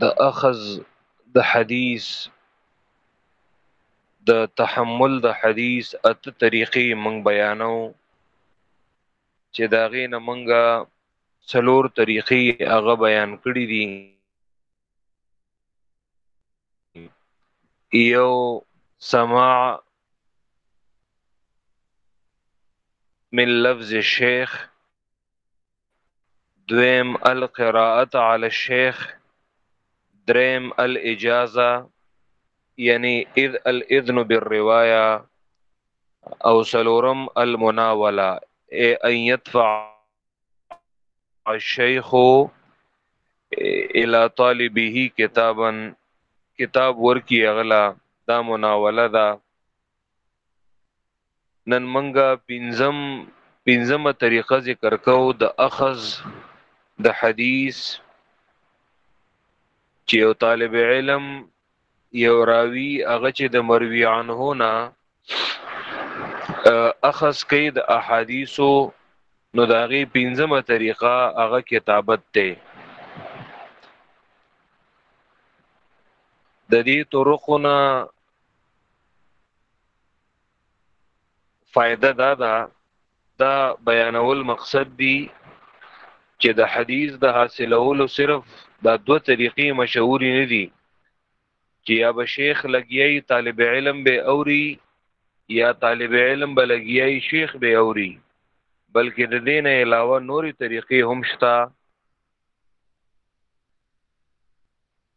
د اخذ د حدیث د تحمل د حدیث ات طریقې مونږ بیانو چې دا غي نه مونږه څلور طریقې هغه بیان کړې دي یو سماع من لفظ الشيخ دويم القراءة على الشيخ دريم الاجازة يعني اذ الاذن بالرواية او سلورم المناولة اي ان يدفع الشيخ الى طالبه كتابا كتاب وركي أغلى دا مناوله ده نن مونږ پنځم پنځمه طریقه ذکر کوو د اخذ د حدیث چې یو طالب علم یو راوی هغه چې د مروی عنه نه اخذ کوي د احادیثو نو دا غي پنځمه طریقه هغه کتابت ته د دې طرقونه فائدہ دا دا دا بیانول مقصد دی چې د حدیث د حاصلولو صرف دا دوه طریقې مشهورې نه دي چې یا به شیخ لګیای طالب علم به اوري یا طالب علم به لګیای شیخ به اوري بلکې د دې نه علاوه نوري طریقې هم شته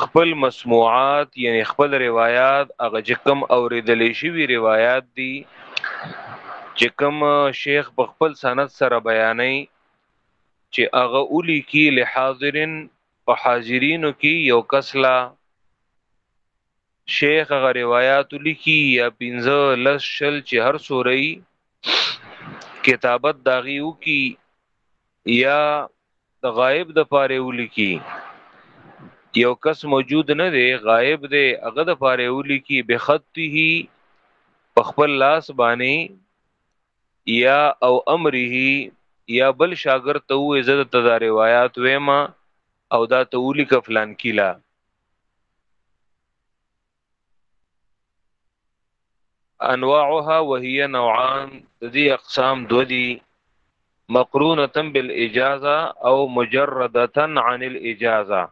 خپل مسموعات یعنی خپل روایت هغه چې کوم اوریدل شوی روایت دی چې کوم شیخ په خپل سند سره بیانې چې هغه اولی کی لحاضرن په حاضرینو کې یو کسلا شیخ هغه روایت لیکي یا پنځه لس شل چې هر سوري کتابت داغي وکي یا د غائب د پاره ولیکي یو کس موجود نه دی غائب دی هغه د پاره ولیکي بخطه په خپل لاس باندې یا او امره یا بل شاګر ته وې زده ته دا روایت وېما او دا ته ولیک فلان کیلا انواعها وهي نوعان د دې اقسام دو دي مقرونه بالاجازه او مجرده عن الاجازه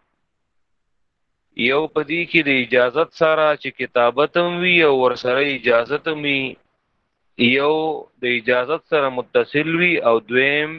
یو پدی کې د اجازت سره چې کتابت هم وي او ورسره اجازت هم وي یو د اجازت سره متصل وي او دویم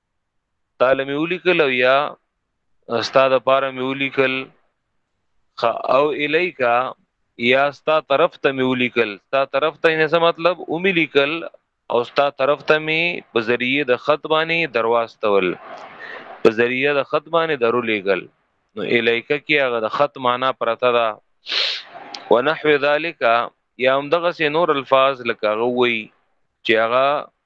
تعالی می ولیکل او یا استاد پاره می ولیکل او الیکا یا ستا طرف ته می ولیکل ستا طرف ته نه مطلب او می لیکل او ستا طرف ته می په ذریعه د خط باندې درواستول په ذریعه د خط باندې درو لیکل نو الیکا کې هغه د خط معنا پرته ده ونحو ذالک یا هم دغه سي نور الفاظ لکه غوي چې هغه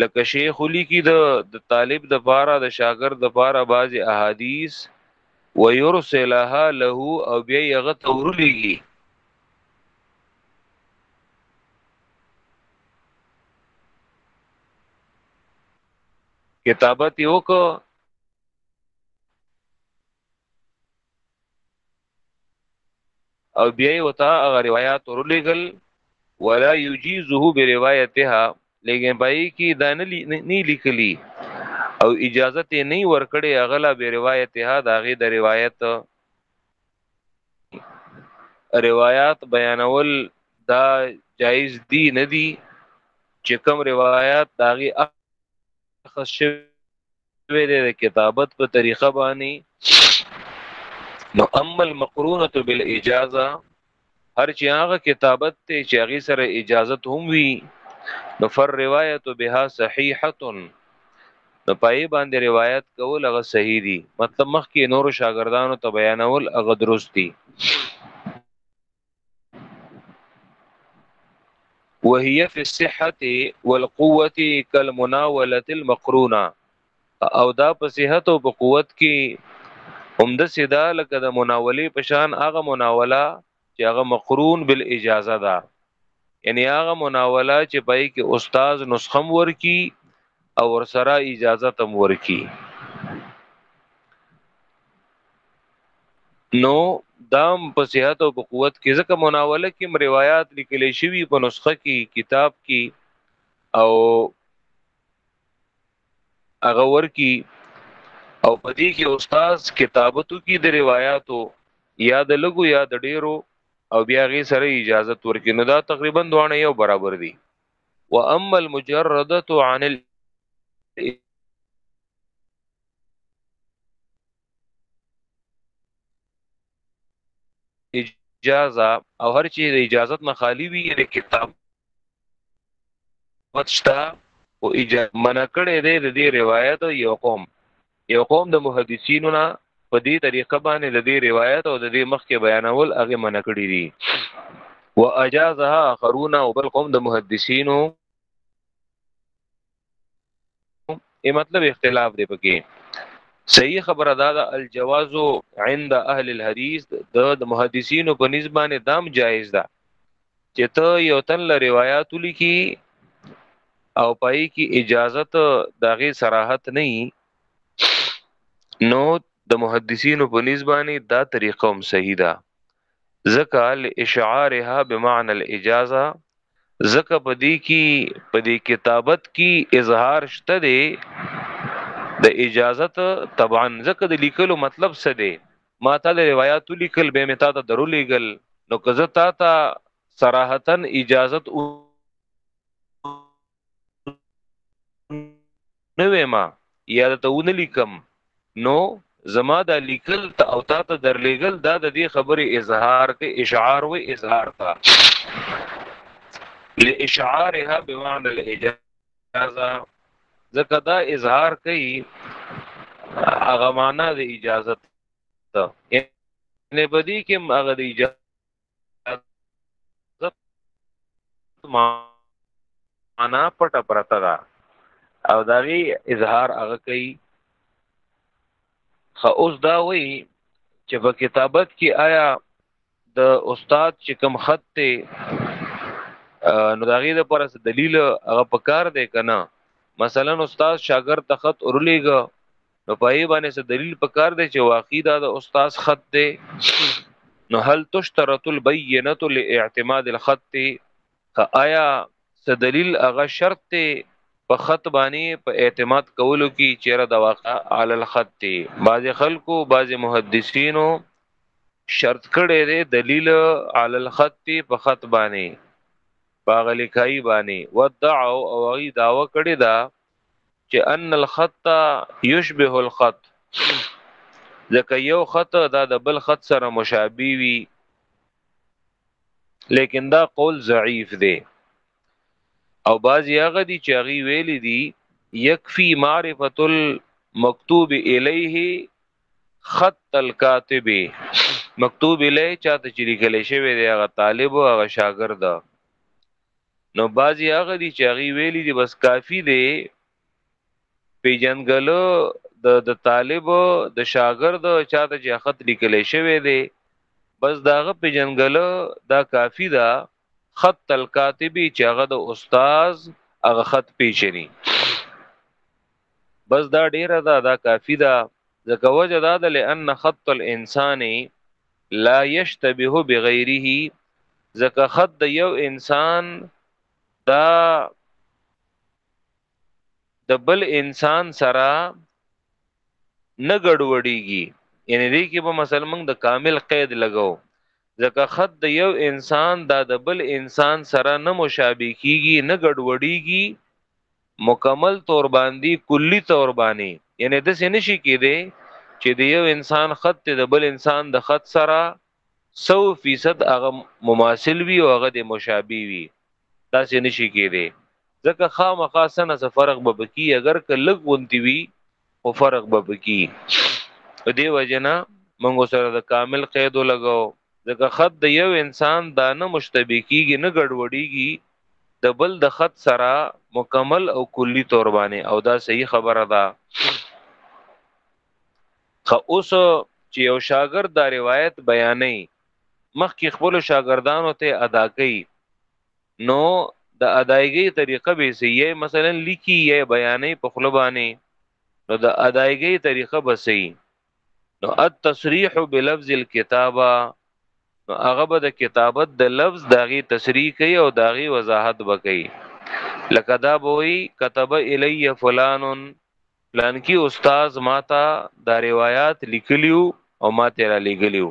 لکه شیخ لیکي د طالب د پاره د شاګرد د پاره بعضی احادیث ويرسلها له او بیا یغه تورلیږي کتابت یو کو او بیا یې وتا هغه روایت ورلېګل ولا یجیزه بروايتها لیکن پای کې دا نه لیکلی او اجازه ته نه ورکړي اغلا به روایتها دا غي د روایت روایت بیانول دا جایز دی نه دی چې کوم روایت داغي اخص شوی شوی دی د کتابت په طریقه باندې نو اما المقرونه بالاجازه هر چې هغه کتابت ته چې هغه سره اجازت هم وي نو فر روایت بها صحیحه نو پای باندې روایت کول هغه صحیح دي مطلب مخکې نورو شاګردانو ته بیانول هغه درست دي وهي في الصحه والقوه كالمناوله المقرونه او دا په صحت او په قوت کې همد سدا لکه د مناولې په شان هغه مناوله چې هغه مقرون بل اجازه ده یعنی هغه مناوله چې پای کې استاد نسخم ورکی او ورسره اجازه تم ورکی نو دام په صحت او په قوت کې ځکه مناوله کې روایت لیکل شوی په نسخه کې کتاب کې او هغه ورکی او په دې کې استاد کتابتو کې د روایتو یا د لګو یا د ډیرو او بیا غي سره اجازه ورکې نو دا تقریبا دوانه یو برابر دي واما المجرده عن ال اجازه او هر چی د اجازت نه خالی وی د کتاب وتشتا او اجازه منکړې ده د دې روایت یو قوم یو قوم د محدثینو نه په دې طریقه باندې د دې روایت او د دې مخکې بیانول هغه منکړې دي واجازها اخرون او بل قوم د محدثینو ای مطلب اختلاف دی پکې صحیح خبره دا ده الجواز عند اهل الحديث د محدثینو په نسبانه دام جایز ده چې ته یو تن له روایت لیکي او پای کې اجازت دغه صراحت نه نو د محدثینو په نسبانه دا طریقه هم صحیح ده ذکا لاشعارها بمعنى الاجازه ځکه په دې کې په دې کتابت کې اظهار شته دی د اجازت طبعا ځکه د لیکلو مطلب څه دی ما ته د روایت لیکل به متا ته درو لیکل نو که زه تا ته صراحتا اجازت نوې ما یا ته ونه لیکم نو زما دا لیکل ته او تا ته درلېګل دا د دې خبرې اظهار ته اشعار و اظهار تا لاشعارها بمعنى الاجازه ځکه دا اظهار کوي هغه معنا د اجازه ته نه بدی کې هغه د اجازه معنا پټه پرته ده او داغي اظهار هغه کوي خو اوس دا وایي چې په کتابت کې آیا د استاد چې کم خط ته نو داغي د پر دلیل هغه پکار دی کنه مثلا استاد شاګرد ته خط اورلېګ نو په ای باندې څه دلیل پکار دی چې واقعي دا د استاد خط دی نو هل تشترط البینه لاعتماد الخط آیا څه دلیل هغه شرط دی په خط باندې په اعتماد کولو کې چیرې د واقع علی الخط دی بعض خلکو بعض محدثینو شرط کړي دی دلیل علی الخط په خط باندې باغلیکای باندې ودعوا او غي داوا کړي دا, دا چې ان الخط یشبه الخط ځکه یو خط دا د بل خط سره مشابه وي لیکن دا قول ضعیف دی او بعضی هغه دي چې هغه ویل دي یکفی معرفت المکتوب الیه خط الكاتب مکتوب الیه چاته چې لیکل شوی دی هغه طالب او هغه شاګرد نو بعضی هغه دي چې هغه ویلي دي بس کافی دی پیجنګلو د د طالب د شاګرد چاته چې خط لیکل شوی دی بس داغه پیجنګل دا کافی ده خط تل کاتبی چې هغه د استاد هغه خط پیچنی بس دا ډیره ده دا کافی ده ځکه وجه دا ده لئن خط الانسان لا یشتبه بغیره ځکه خط د یو انسان دا د بل انسان سره نه ګډوډیږي یعنی دې کې به مثلا موږ د کامل قید لګاو ځکه خط د یو انسان دا د بل انسان سره نه مشابه کیږي نه ګډوډیږي مکمل طور باندی کلی طور بانی یعنی دسی نشی کیدی چی د یو انسان خط ته د بل انسان د خط سره سو فیصد هغه مماثل وی او هغه د مشابه وی داسی نشی کیدی ځکه خامخا څه نه څه فرق به پکی اګر که لږ غونتی وی او فرق به پکی په دی وجنا موږ سره د کامل قید لګاو ځکه خط د یو انسان دا نه مشتبه کیږي نه ګډوډیږي د بل د خط سره مکمل او کلی تور باندې او دا صحیح خبره ده خو اوس چې یو شاګرد دا روایت بیانې مخکې خپل شاګردانو ته ادا کړي نو د ادایګۍ طریقه به سي یې مثلا لیکي یې بیانې په خپل باندې نو د ادایګۍ طریقه به سي نو التصریح بلفظ الكتابه نو هغه به د کتابت د لفظ داغي تصریح کوي او داغي وضاحت وکړي لکه دا به وي كتب الی فلان پلان کی استاد ماته دا روایت لیکلیو او ماته را لګلیو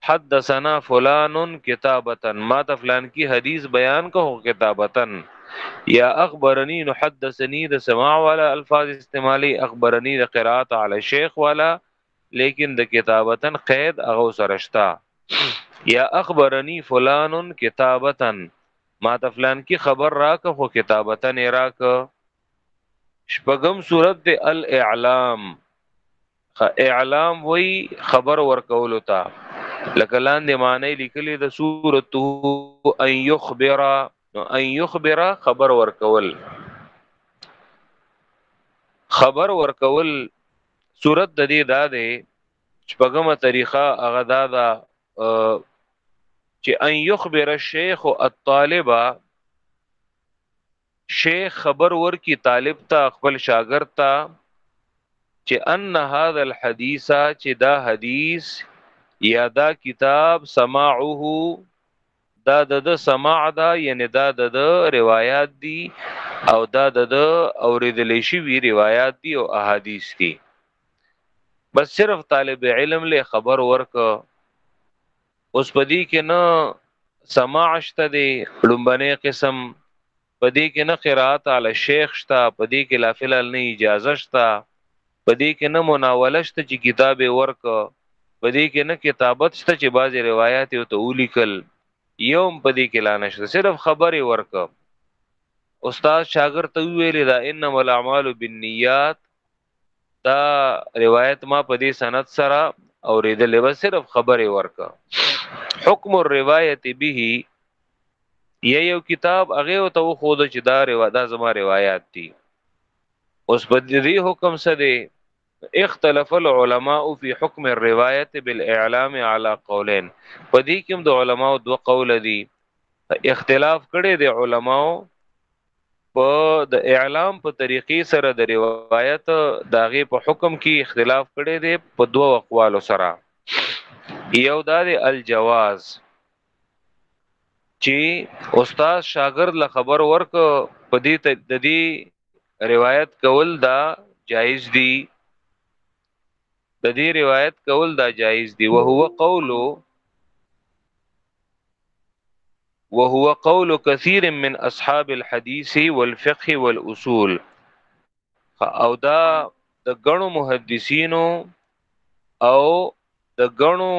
حدثنا فلان کتابة ماته فلانکي حديث بيان که خو کتابة يا اخبرني نو حدثني د سماع والا الفاظ استعمالي اخبرني د قرات على الشيخ والا لیکن د کتابة قید هغه سره شته یا اخبرني فلان کتابة ماته فلانکي خبر راکه خو کتابة نه راکه شپږم صورت د الاعلام اعلام وای خبر ورکول تا لکه لاندې معنی لیکلې د صورت ان یخبر ان یخبر خبر ورکول خبر ورکول صورت د دې دا ده شپږمه طریقه هغه دا ده چې ان یخبر الشیخ الطالب شیخ خبر ورکی طالب ته خپل شاګرد ته چې ان هذا الحديث چې دا حدیث یا دا کتاب سماعه دا د د سماع دا یعنی دا د د روایت دی او دا د د اوریدل شي وی روایت دی او احادیث دی بس صرف طالب علم له خبر ورک اوس په دې کې نه سماع شته دی لومبنه قسم په دې کې نه قرات علی شیخ شته په دې کې لا فلال نه اجازه شته په دې کې نه مناوله شته چې کتاب ورک په دې کې نه کتابت شته چې بعضی روایت او ته ولیکل یوم په دې کې لا نشته صرف خبره ورک استاد شاګرد ته ویل دا انما الاعمال بالنیات دا روایت ما په دې سند سره اوریدلې و صرف خبره ورکا حکم الروایت به یا یو کتاب هغه ته و خود چې دا روا دا زما روایت دي اوس په دې حکم څه دی اختلف العلماء فی حکم الروایت بالاعلام علی قولین په دې کې د علماو دوه قول دي اختلاف کړي د علماو په د اعلام په طریقې سره د روایت داغه په حکم کې اختلاف کړي دي په دوو اقوالو سره یو دا د الجواز چې استاد شاګرد له خبر ورک په دې د دې روایت کول دا جایز دي د دې روایت کول دا جایز دی وهو قولو وهو قول كثير من اصحاب الحديث والفقه والاصول او دا د غنو محدثینو او د غنو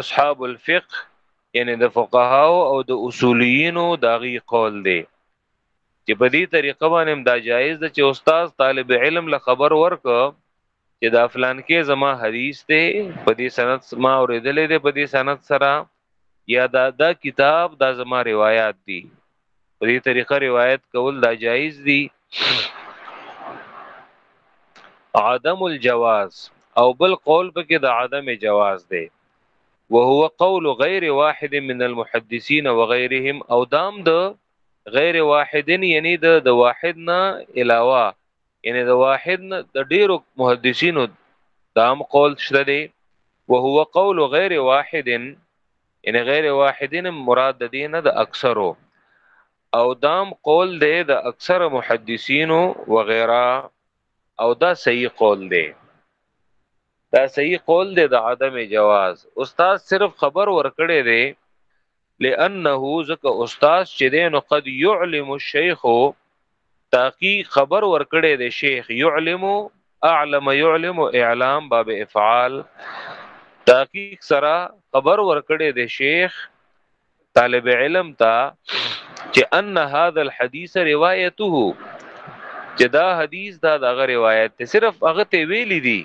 اصحاب الفقه یعنی د فقهاو او د اصولیینو داغي قول دی چې په دې طریقه باندې دا جایز ده چې استاد طالب علم له خبر ورک چې دا فلان کې زما حدیث ته په دې سند ما اوریدلې ده په دې سند سره یا دا دا کتاب دا زما روایت دي په دې طریقه روایت کول دا جایز دي عدم الجواز او بل قول پکې د عدم جواز دی وهو قول غیر واحد من المحدثین وغيرهم او دام د دا غیر واحدن یعنی د د واحد نه علاوه یعنی د واحد نه د ډیرو محدثینو دام قول شته دی وهو قول غیر واحدن یعنی غیر واحدن مراد د دینه د اکثرو او دام قول دی د اکثر محدثینو وغیرہ او دا صحیح قول دی دا صحیح قول دی د عدم جواز استاد صرف خبر ورکړی دی لانه ځکه استاد چې دی نو قد يعلم الشيخ تاکي خبر ورکړي دی شیخ يعلم اعلم يعلم اعلام باب افعال تحقیق سره خبر ورکړي دی شیخ طالب علم ته چې ان هاذا الحديث روايته چې دا حدیث دا دغه روایت ته صرف هغه ته ویلي دي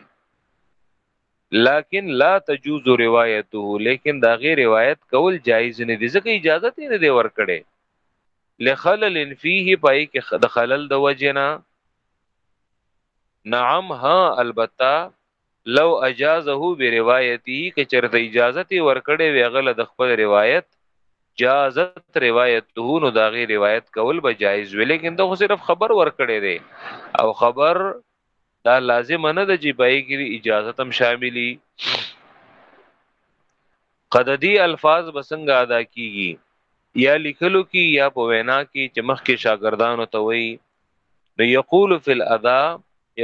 لكن لا تجوز روايته لیکن دا غیر روایت کول جایز نه دي ځکه اجازه ته نه دی ورکړي لخلل فيه پای کې د خلل د وجنا نعم ها البته لو اجازه بروايته کچرته اجازه ته ورکړي وی غل د خپل روایت جازت روایته نو دا غیر روایت کول به جایز وي لیکن دا خو صرف خبر ورکړي دي او خبر دا لازم نه ده چې پای کې اجازه تم شاملي قددي الفاظ بسنګ ادا کیږي یا لیکلو کې یا په وینا کې چې مخکې شاګردانو ته وایي نو یقول فی الادا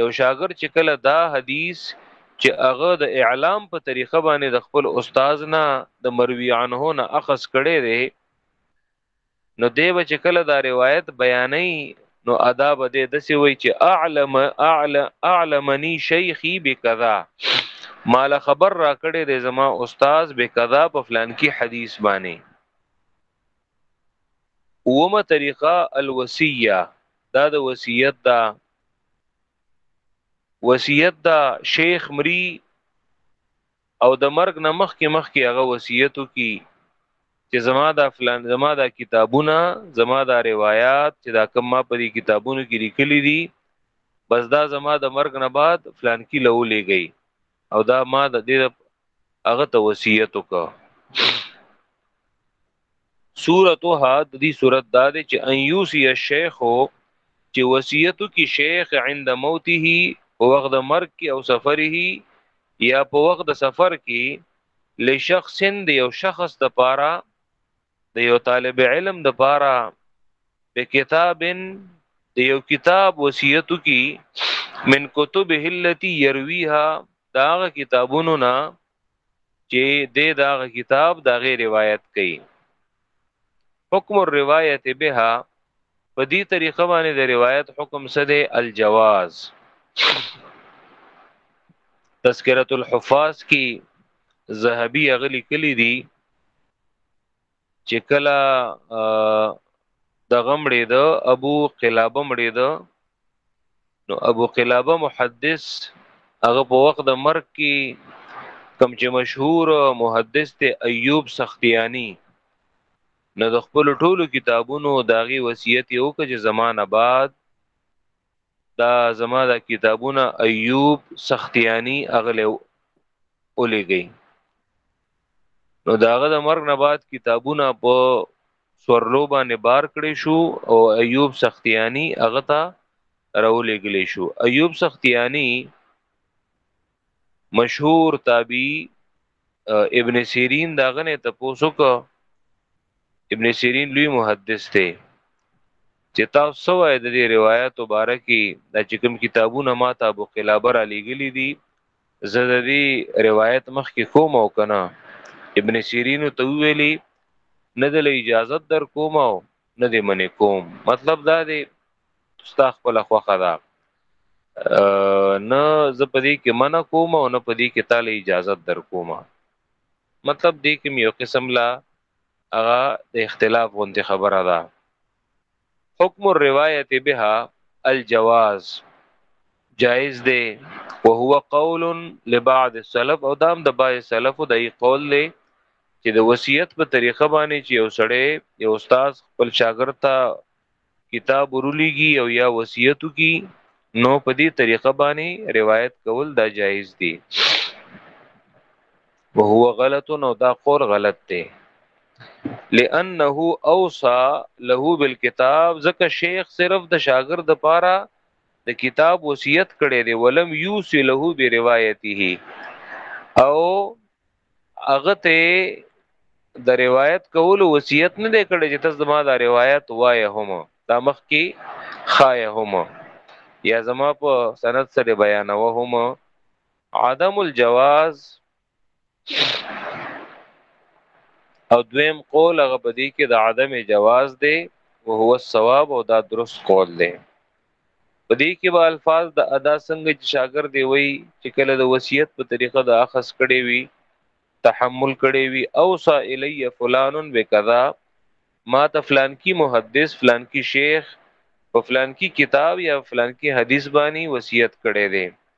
یو شاګرد چې کله دا حدیث چې هغه د اعلام په طریقه باندې د خپل استاد نه د مروی عنه نه اخص کړي دی نو دی به چې کله دا روایت بیانوي نو ادا به دی دسې وای چې اعلم اعلم اعلمنی شیخی بکذا مال خبر را کړی دی زما استاد بکذا په فلان کې حدیث باندې اومه طریقه الوصیه دا د وصیت دا وصیت دا شیخ مری او د مرګ نه مخکې مخکې هغه وصیت وکي چې زما دا فلان زما دا کتابونه زما دا روایت چې دا کوم ما په دې کتابونو کې لیکلي دي بس دا زما د مرګ نه بعد فلان کې لو لګي او دا ما د دې هغه ته وصیت وکړ سورتها د دې سورت دا دی چې ان یوسی الشیخ چې وصیتو کې شیخ عند موته په وخت د مرګ کې او سفره یا په وخت د سفر کې لشخص د یو شخص د پاره د یو طالب علم د پاره په کتابن د یو کتاب وصیتو کې من کتبه التي يرويها داغه کتابونو نه چې د داغه کتاب د غیر روایت کوي حکم الروایت بها په دې طریقه باندې د روایت حکم څه دی الجواز تذکرۃ الحفاظ کی ذهبی اغلی کلی دی چې کله د غمړې د ابو قلابه مړې د نو ابو قلابه محدث هغه په وخت د مرګ کې کم چې مشهور محدث ته ایوب سختیانی نو د خپل ټولو کتابونو داغي وصیت یو کجه زمانہ بعد دا زما دا کتابونه ایوب سختیانی اغله اولیږي نو داغه د مرګ نه بعد کتابونه په سورلو باندې بار کړی شو او ایوب سختیانی هغه ته راولې غلې شو ایوب سختیانی مشهور تابعی ابن سیرین داغه نه تاسو کو ابن سیرین لوی محدث ته چې تاسو سوای د دې روایت مبارکي د چکم کتابونه ما ته ابو قلابر علی غلی دي زددي روایت مخ کې کوم او کنه ابن سیرین ته ویلي نه د اجازه در کوم او نه د منې کوم مطلب دا دی ستا خپل خوخه ده نه زه پدې کې من کوم او نه پدې کې تعالی اجازه در کوم مطلب دې کې یو قسم لا هغه د اختلاف غونډه خبره ده حکم الروایت بها الجواز جائز دی وهو قول لبعض السلف او دام د بعض سلف د ای قول دی چې د وصیت په طریقه باندې چې یو سړی یو استاد خپل شاګرد ته کتاب ورولېږي او یا وصیتو کی نو په دې طریقه باندې روایت کول دا جایز دی وهو غلط او دا قول غلط دی لانه اوصى له بالكتاب ځکه شیخ صرف د شاګرد لپاره د کتاب وصیت کړي دی ولم یوصي له بروايته او هغه ته د روایت کول وصیت نه دی کړی چې تاسو زما دا روایت وایه هم دا مخ کې خایه هم یا زما په سند سره بیانوه هم عدم الجواز او دویم قول هغه بدی کې د عدم جواز دی او هو الثواب او دا درست قول دی بدی کې به الفاظ د ادا څنګه چې شاګرد دی وی چې کله د وصیت په طریقه د اخص کړي وی تحمل کړي وی او سا الی فلان بکذا ما ته فلان کی محدث فلان کی شیخ په فلان کی کتاب یا فلان کی حدیث باندې وصیت کړي دی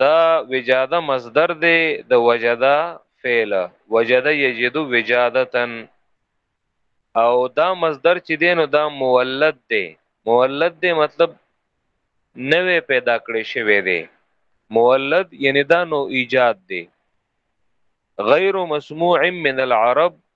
دا وجاده مصدر دی د وجدا فعل وجدا یجدو وجادتن او دا مصدر چې دی نو دا مولد دی مولد دی مطلب نوې پیدا کړی شوی دی مولد یعنی دا نو ایجاد دی غیر مسموع من العرب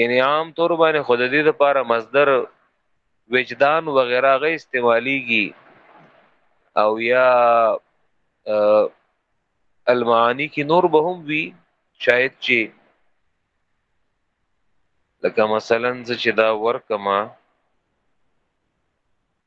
یعنی عام طور باندې خود دې لپاره مصدر وجدان وغیرہ غي استعماليږي او یا المعانی کې نور به هم وي شاید چې لکه مثلا چې دا ورکما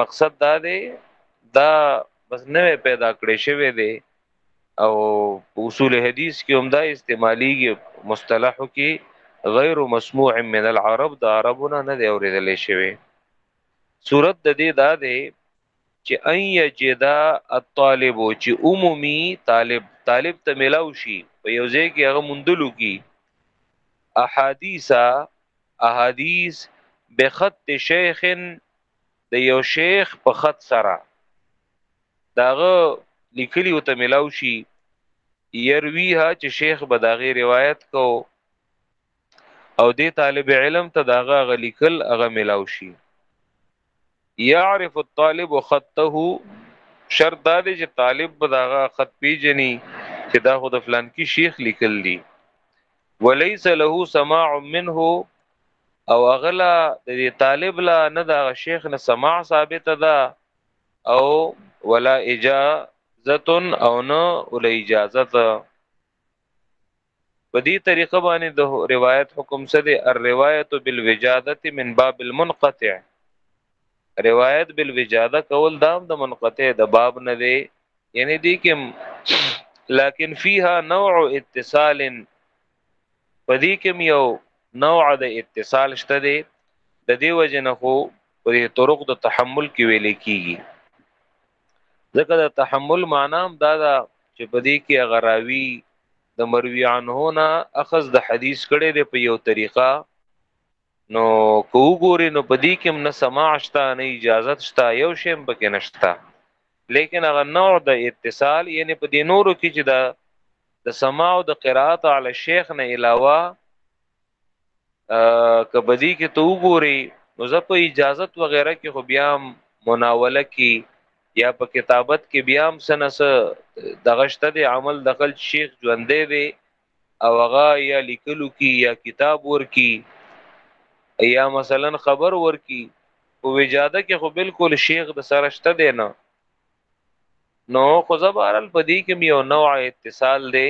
مقصد دا دی دا بس نوې پیدا کړې شوی دی او اصول حدیث کې هم دا استعمالیږي مصطلح کې غیر مسموع من العرب د عربونه نه دی اوریدل شوی صورت د دې دا دی چې ان یجدا الطالب چې عمومي طالب طالب ته ملاو شي په یو ځای کې هغه مندلو کی احادیث احادیث بخط شیخ د یو شیخ په خط سره داغه لیکلی او ته ملاو شي يرويها چې شیخ به داغه روایت کو او دې طالب علم ته داغه غلیکل هغه ملاو شي يعرف الطالب خطه شرط دا دی چې طالب به داغه خط پیجني چې دا خو د فلان کی شیخ لیکل دي وليس له سماع منه او اغلا د دې طالب لا نه دا شیخ نه سماع ثابت ده او ولا اجازه او نه ول اجازه په دې طریقه باندې د روایت حکم څه دی الروایت بالوجاده من باب المنقطع روایت بالوجاده کول دام د منقطع د باب نه دی یعنی دی کې لكن فيها نوع اتصال پدې کې یو نوع د اتصال شته دی د دې وجه نه خو پرې طرق د تحمل کې ویل کیږي ځکه د تحمل معنی هم دا ده چې پدې کې غراوی د مروی عنه نه اخذ د حدیث کړي دی په یو طریقه نو کو ګوري نو په دې کې هم نه سماع شته نه اجازت شته یو شی هم پکې نشته لیکن هغه نوع د اتصال یعنی په دې نورو کې چې دا د سماع او د قرائت علی شیخ نه علاوه که بدی کې ته وګوري نو زه په اجازت وغیرہ کې خو بیا مناوله کې یا په کتابت کې بیا هم سنس دغشته د عمل دخل شیخ ژوندې دی او هغه یا لیکلو کی یا کتاب ورکی یا مثلا خبر ورکی په وجاده کې خو بالکل شیخ د سرشته دی نه نو خو زبارل په دې کې یو نوع اتصال دی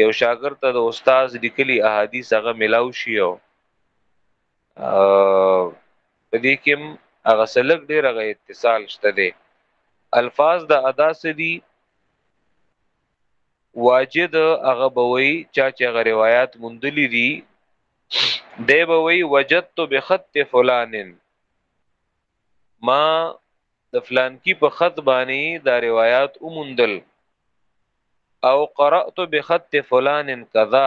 یو شاګرد ته د استاد لیکلي احادیث هغه ملاو شي او په دې کې هغه سلک ډیر هغه اتصال شته دی الفاظ د ادا سدي واجد هغه بوي چا چې هغه روایت مندلي دي دی بوي وجدت بخط فلان ما د فلان کی په خط باندې دا روایت اومندل او قرات بخط فلان کذا